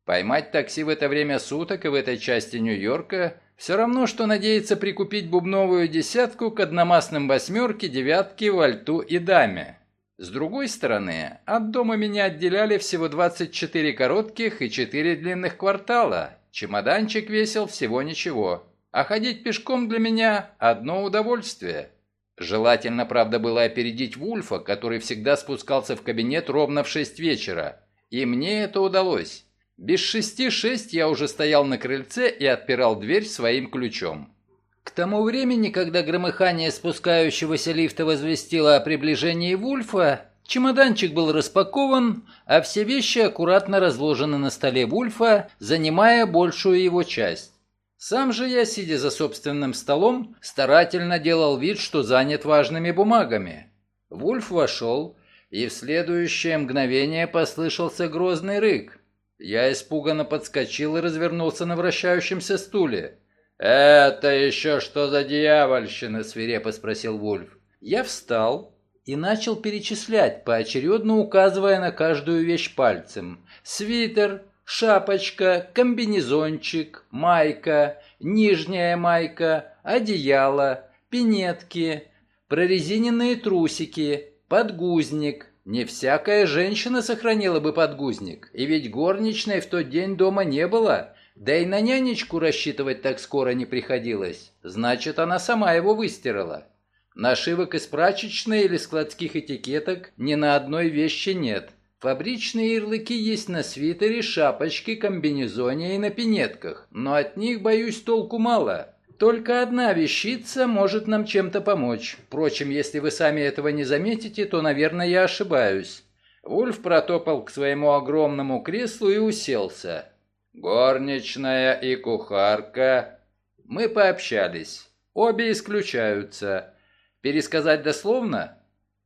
Поймать такси в это время суток и в этой части Нью-Йорка все равно, что надеяться прикупить бубновую десятку к одномастным восьмерке, девятке, вальту и даме. С другой стороны, от дома меня отделяли всего 24 коротких и 4 длинных квартала. Чемоданчик весил всего ничего. А ходить пешком для меня – одно удовольствие. Желательно, правда, было опередить Вульфа, который всегда спускался в кабинет ровно в 6 вечера. И мне это удалось. Без шести шесть я уже стоял на крыльце и отпирал дверь своим ключом. К тому времени, когда громыхание спускающегося лифта возвестило о приближении Вульфа, чемоданчик был распакован, а все вещи аккуратно разложены на столе Вульфа, занимая большую его часть. Сам же я, сидя за собственным столом, старательно делал вид, что занят важными бумагами. Вульф вошел, и в следующее мгновение послышался грозный рык. Я испуганно подскочил и развернулся на вращающемся стуле. «Это еще что за дьявольщина?» – свирепо спросил Вульф. Я встал и начал перечислять, поочередно указывая на каждую вещь пальцем. Свитер, шапочка, комбинезончик, майка, нижняя майка, одеяло, пинетки, прорезиненные трусики, подгузник, не всякая женщина сохранила бы подгузник, и ведь горничной в тот день дома не было, да и на нянечку рассчитывать так скоро не приходилось. Значит, она сама его выстирала. Нашивок из прачечной или складских этикеток ни на одной вещи нет. Фабричные ярлыки есть на свитере, шапочке, комбинезоне и на пинетках, но от них, боюсь, толку мало. Только одна вещица может нам чем-то помочь. Впрочем, если вы сами этого не заметите, то, наверное, я ошибаюсь». Вульф протопал к своему огромному креслу и уселся. «Горничная и кухарка». Мы пообщались. Обе исключаются. Пересказать дословно?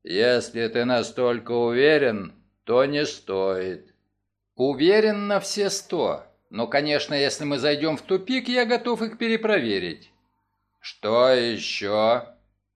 «Если ты настолько уверен, то не стоит». «Уверен на все сто». Но, конечно, если мы зайдем в тупик, я готов их перепроверить. Что еще?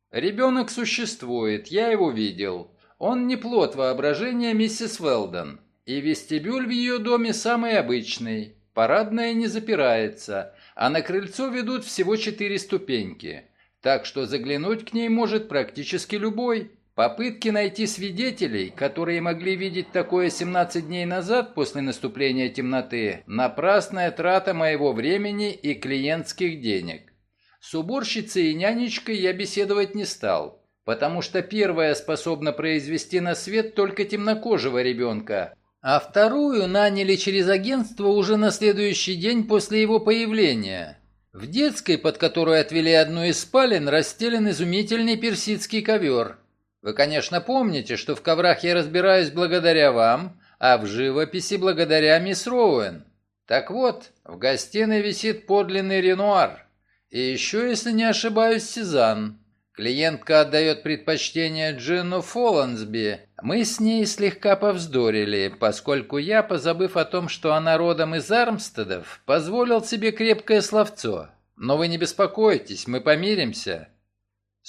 Ребенок существует, я его видел. Он не плод воображения миссис Велден. И вестибюль в ее доме самый обычный. Парадная не запирается, а на крыльцо ведут всего четыре ступеньки. Так что заглянуть к ней может практически любой. Попытки найти свидетелей, которые могли видеть такое 17 дней назад после наступления темноты, напрасная трата моего времени и клиентских денег. С уборщицей и нянечкой я беседовать не стал, потому что первая способна произвести на свет только темнокожего ребенка, а вторую наняли через агентство уже на следующий день после его появления. В детской, под которую отвели одну из спален, расстелен изумительный персидский ковер. Вы, конечно, помните, что в коврах я разбираюсь благодаря вам, а в живописи благодаря мисс Роуэн. Так вот, в гостиной висит подлинный Ренуар. И еще, если не ошибаюсь, Сезанн. Клиентка отдает предпочтение Джину Фоллансби. Мы с ней слегка повздорили, поскольку я, позабыв о том, что она родом из Армстедов, позволил себе крепкое словцо. Но вы не беспокойтесь, мы помиримся.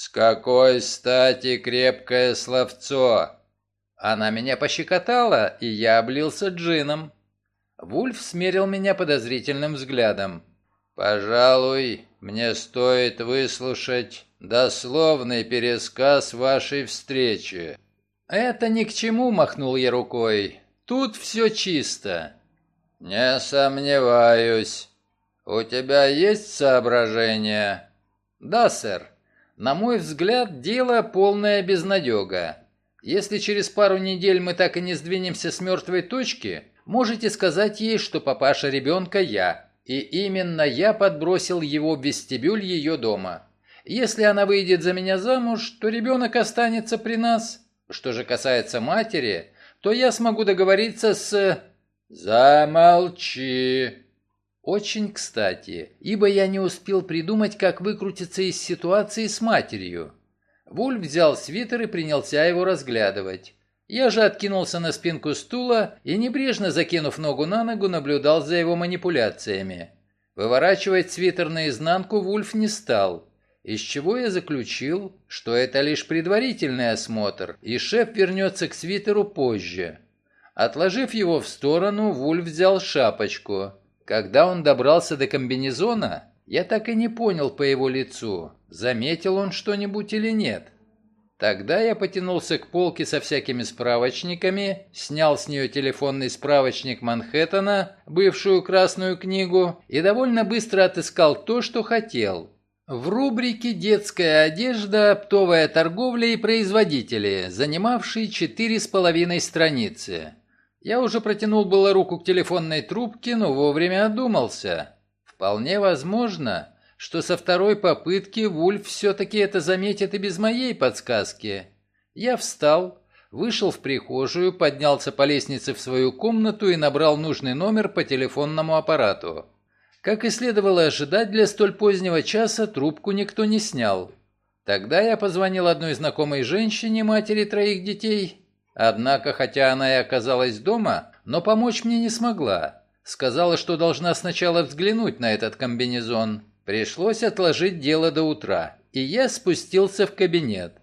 С какой стати крепкое словцо? Она меня пощекотала, и я облился джином. Вульф смерил меня подозрительным взглядом. «Пожалуй, мне стоит выслушать дословный пересказ вашей встречи». «Это ни к чему», — махнул я рукой. «Тут все чисто». «Не сомневаюсь. У тебя есть соображения?» «Да, сэр. На мой взгляд, дело полная безнадега. Если через пару недель мы так и не сдвинемся с мертвой точки, можете сказать ей, что папаша ребенка я, и именно я подбросил его в вестибюль ее дома. Если она выйдет за меня замуж, то ребенок останется при нас. Что же касается матери, то я смогу договориться с... Замолчи. Очень кстати, ибо я не успел придумать, как выкрутиться из ситуации с матерью. Вульф взял свитер и принялся его разглядывать. Я же откинулся на спинку стула и, небрежно закинув ногу на ногу, наблюдал за его манипуляциями. Выворачивать свитер наизнанку Вульф не стал, из чего я заключил, что это лишь предварительный осмотр, и шеф вернется к свитеру позже. Отложив его в сторону, Вульф взял шапочку. Когда он добрался до комбинезона, я так и не понял по его лицу, заметил он что-нибудь или нет. Тогда я потянулся к полке со всякими справочниками, снял с нее телефонный справочник Манхэттена, бывшую красную книгу, и довольно быстро отыскал то, что хотел. В рубрике «Детская одежда, оптовая торговля и производители», занимавшей четыре с половиной страницы. Я уже протянул было руку к телефонной трубке, но вовремя одумался. Вполне возможно, что со второй попытки Вульф все-таки это заметит и без моей подсказки. Я встал, вышел в прихожую, поднялся по лестнице в свою комнату и набрал нужный номер по телефонному аппарату. Как и следовало ожидать, для столь позднего часа трубку никто не снял. Тогда я позвонил одной знакомой женщине, матери троих детей. Однако, хотя она и оказалась дома, но помочь мне не смогла. Сказала, что должна сначала взглянуть на этот комбинезон. Пришлось отложить дело до утра, и я спустился в кабинет.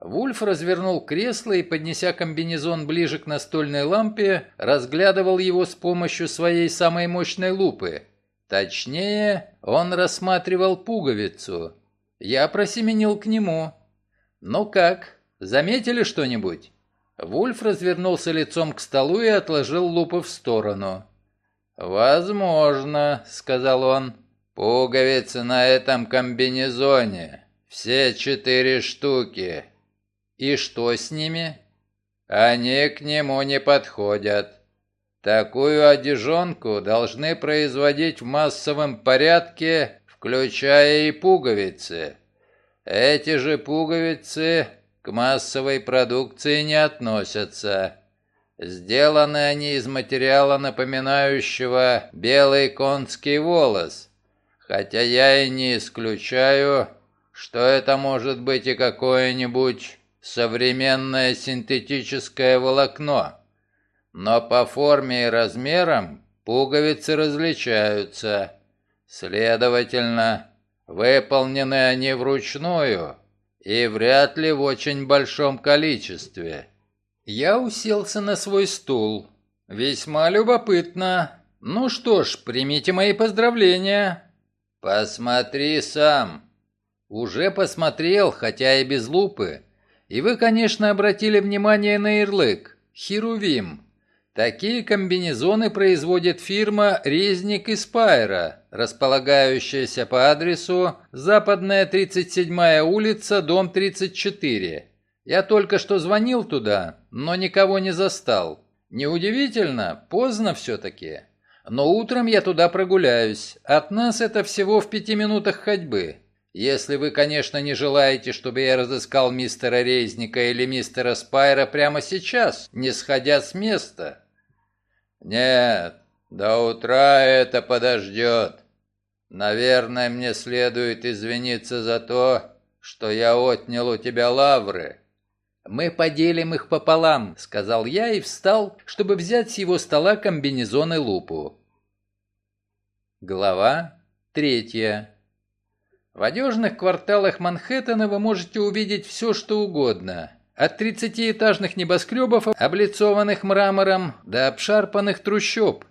Вульф развернул кресло и, поднеся комбинезон ближе к настольной лампе, разглядывал его с помощью своей самой мощной лупы. Точнее, он рассматривал пуговицу. Я просеменил к нему. «Ну как, заметили что-нибудь?» Вульф развернулся лицом к столу и отложил лупу в сторону. «Возможно», — сказал он. Пуговицы на этом комбинезоне. Все четыре штуки. И что с ними? Они к нему не подходят. Такую одежонку должны производить в массовом порядке, включая и пуговицы. Эти же пуговицы к массовой продукции не относятся. Сделаны они из материала, напоминающего белый конский волос, Хотя я и не исключаю, что это может быть и какое-нибудь современное синтетическое волокно. Но по форме и размерам пуговицы различаются. Следовательно, выполнены они вручную и вряд ли в очень большом количестве. Я уселся на свой стул. Весьма любопытно. Ну что ж, примите мои поздравления. «Посмотри сам». «Уже посмотрел, хотя и без лупы. И вы, конечно, обратили внимание на ярлык. Херувим. Такие комбинезоны производит фирма «Резник» из Пайра, располагающаяся по адресу Западная 37-я улица, дом 34. Я только что звонил туда, но никого не застал. Неудивительно, поздно все-таки. Но утром я туда прогуляюсь. От нас это всего в пяти минутах ходьбы. Если вы, конечно, не желаете, чтобы я разыскал мистера Резника или мистера Спайра прямо сейчас, не сходя с места. Нет, до утра это подождет. Наверное, мне следует извиниться за то, что я отнял у тебя лавры. «Мы поделим их пополам», — сказал я и встал, чтобы взять с его стола комбинезон и лупу. Глава третья. В одежных кварталах Манхэттена вы можете увидеть все, что угодно. От 30-этажных небоскребов, облицованных мрамором, до обшарпанных трущоб.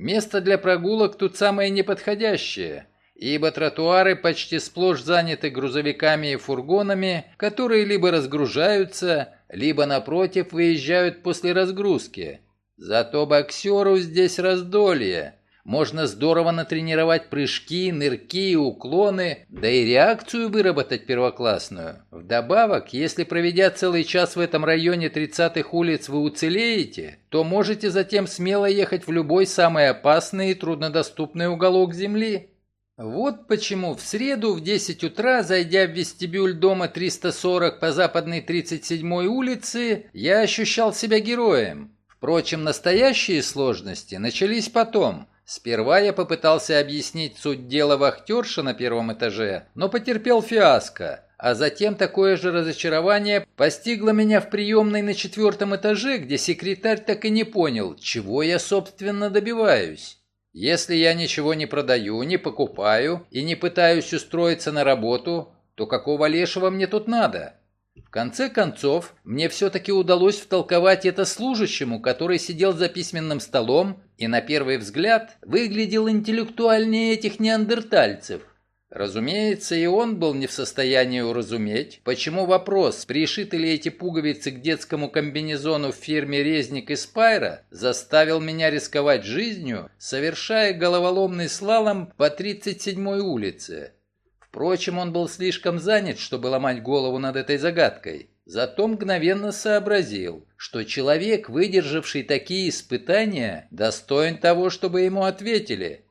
Место для прогулок тут самое неподходящее ибо тротуары почти сплошь заняты грузовиками и фургонами, которые либо разгружаются, либо, напротив, выезжают после разгрузки. Зато боксеру здесь раздолье. Можно здорово натренировать прыжки, нырки уклоны, да и реакцию выработать первоклассную. Вдобавок, если проведя целый час в этом районе 30-х улиц вы уцелеете, то можете затем смело ехать в любой самый опасный и труднодоступный уголок Земли. Вот почему в среду в 10 утра, зайдя в вестибюль дома 340 по западной 37-й улице, я ощущал себя героем. Впрочем, настоящие сложности начались потом. Сперва я попытался объяснить суть дела вахтерша на первом этаже, но потерпел фиаско. А затем такое же разочарование постигло меня в приемной на четвертом этаже, где секретарь так и не понял, чего я, собственно, добиваюсь. Если я ничего не продаю, не покупаю и не пытаюсь устроиться на работу, то какого лешего мне тут надо? В конце концов, мне все-таки удалось втолковать это служащему, который сидел за письменным столом и на первый взгляд выглядел интеллектуальнее этих неандертальцев. Разумеется, и он был не в состоянии уразуметь, почему вопрос, пришиты ли эти пуговицы к детскому комбинезону в фирме «Резник» и «Спайра», заставил меня рисковать жизнью, совершая головоломный слалом по 37-й улице. Впрочем, он был слишком занят, чтобы ломать голову над этой загадкой. Зато мгновенно сообразил, что человек, выдержавший такие испытания, достоин того, чтобы ему ответили –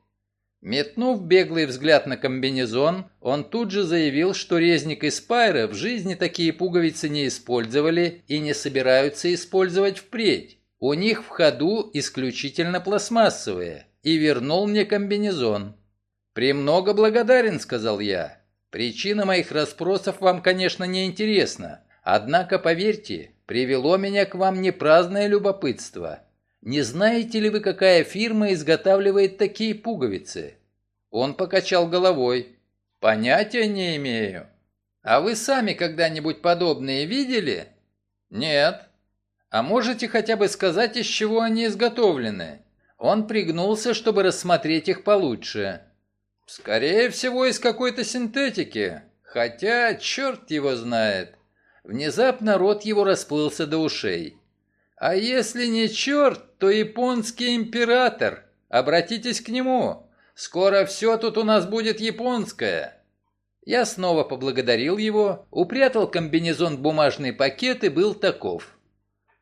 Метнув беглый взгляд на комбинезон, он тут же заявил, что резник и спайра в жизни такие пуговицы не использовали и не собираются использовать впредь. У них в ходу исключительно пластмассовые, и вернул мне комбинезон. «Премного благодарен», — сказал я. «Причина моих расспросов вам, конечно, не интересна, однако, поверьте, привело меня к вам не праздное любопытство». Не знаете ли вы, какая фирма изготавливает такие пуговицы?» Он покачал головой. «Понятия не имею. А вы сами когда-нибудь подобные видели?» «Нет». «А можете хотя бы сказать, из чего они изготовлены?» Он пригнулся, чтобы рассмотреть их получше. «Скорее всего, из какой-то синтетики. Хотя, черт его знает». Внезапно рот его расплылся до ушей. А если не черт, то японский император. Обратитесь к нему. Скоро все тут у нас будет японское». Я снова поблагодарил его, упрятал комбинезон в бумажный пакет и был таков.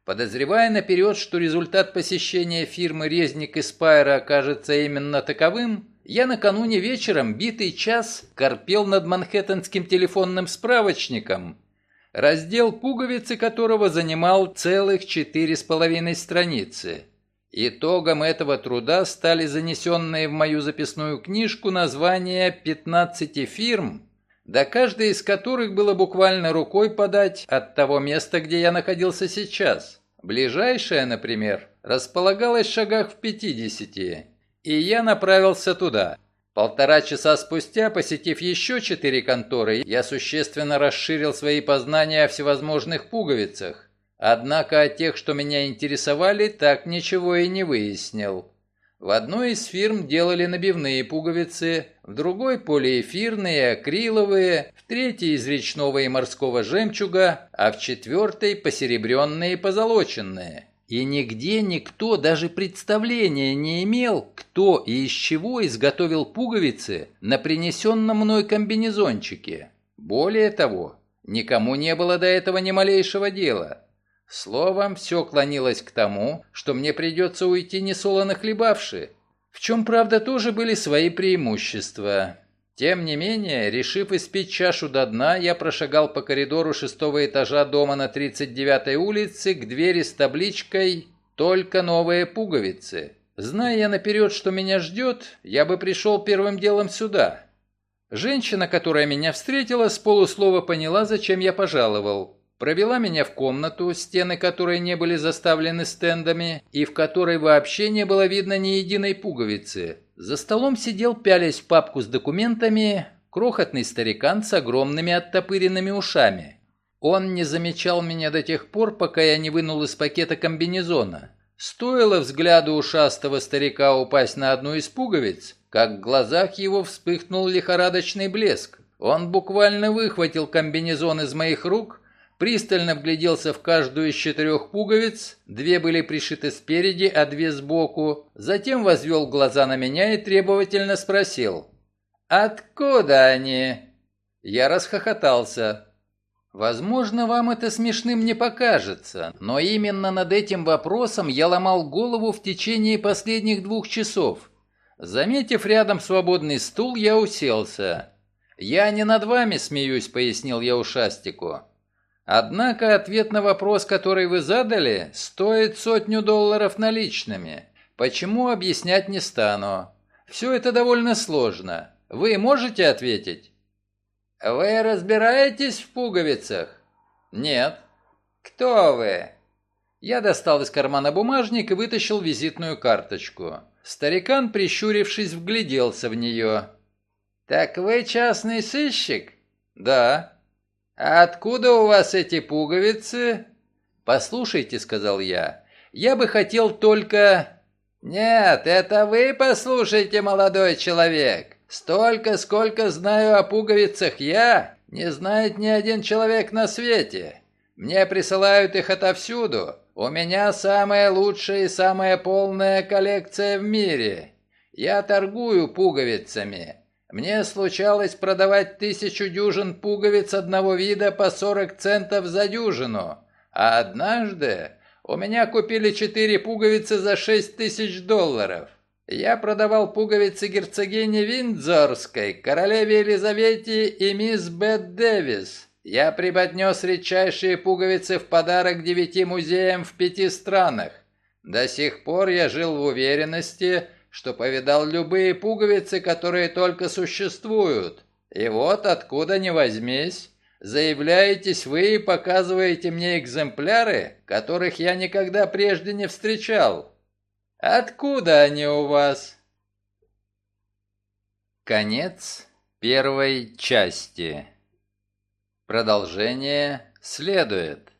Подозревая наперед, что результат посещения фирмы «Резник» и «Спайра» окажется именно таковым, я накануне вечером битый час корпел над манхэттенским телефонным справочником раздел пуговицы которого занимал целых четыре с половиной страницы. Итогом этого труда стали занесенные в мою записную книжку названия 15 фирм, до каждой из которых было буквально рукой подать от того места, где я находился сейчас. Ближайшая, например, располагалась в шагах в 50, и я направился туда – Полтора часа спустя, посетив еще четыре конторы, я существенно расширил свои познания о всевозможных пуговицах. Однако о тех, что меня интересовали, так ничего и не выяснил. В одной из фирм делали набивные пуговицы, в другой полиэфирные, акриловые, в третьей из речного и морского жемчуга, а в четвертой посеребренные и позолоченные. И нигде никто даже представления не имел, кто и из чего изготовил пуговицы на принесенном мной комбинезончике. Более того, никому не было до этого ни малейшего дела. Словом, все клонилось к тому, что мне придется уйти несолоно хлебавши, в чем, правда, тоже были свои преимущества. Тем не менее, решив испить чашу до дна, я прошагал по коридору шестого этажа дома на 39-й улице к двери с табличкой «Только новые пуговицы». Зная я наперед, что меня ждет, я бы пришел первым делом сюда. Женщина, которая меня встретила, с полуслова поняла, зачем я пожаловал. Провела меня в комнату, стены которой не были заставлены стендами, и в которой вообще не было видно ни единой пуговицы. За столом сидел, пялясь в папку с документами, крохотный старикан с огромными оттопыренными ушами. Он не замечал меня до тех пор, пока я не вынул из пакета комбинезона. Стоило взгляду ушастого старика упасть на одну из пуговиц, как в глазах его вспыхнул лихорадочный блеск. Он буквально выхватил комбинезон из моих рук – пристально вгляделся в каждую из четырех пуговиц, две были пришиты спереди, а две сбоку, затем возвел глаза на меня и требовательно спросил «Откуда они?» Я расхохотался. Возможно, вам это смешным не покажется, но именно над этим вопросом я ломал голову в течение последних двух часов. Заметив рядом свободный стул, я уселся. «Я не над вами смеюсь», — пояснил я ушастику. Однако ответ на вопрос, который вы задали, стоит сотню долларов наличными. Почему, объяснять не стану. Все это довольно сложно. Вы можете ответить? Вы разбираетесь в пуговицах? Нет. Кто вы? Я достал из кармана бумажник и вытащил визитную карточку. Старикан, прищурившись, вгляделся в нее. «Так вы частный сыщик?» «Да». «А откуда у вас эти пуговицы?» «Послушайте», — сказал я, — «я бы хотел только...» «Нет, это вы послушайте, молодой человек. Столько, сколько знаю о пуговицах я, не знает ни один человек на свете. Мне присылают их отовсюду. У меня самая лучшая и самая полная коллекция в мире. Я торгую пуговицами. Мне случалось продавать тысячу дюжин пуговиц одного вида по 40 центов за дюжину, а однажды у меня купили четыре пуговицы за 6 тысяч долларов. Я продавал пуговицы герцогине Виндзорской, королеве Елизавете и мисс Бет Дэвис. Я преподнес редчайшие пуговицы в подарок девяти музеям в пяти странах. До сих пор я жил в уверенности, что повидал любые пуговицы, которые только существуют. И вот откуда ни возьмись, заявляетесь вы и показываете мне экземпляры, которых я никогда прежде не встречал. Откуда они у вас? Конец первой части. Продолжение следует.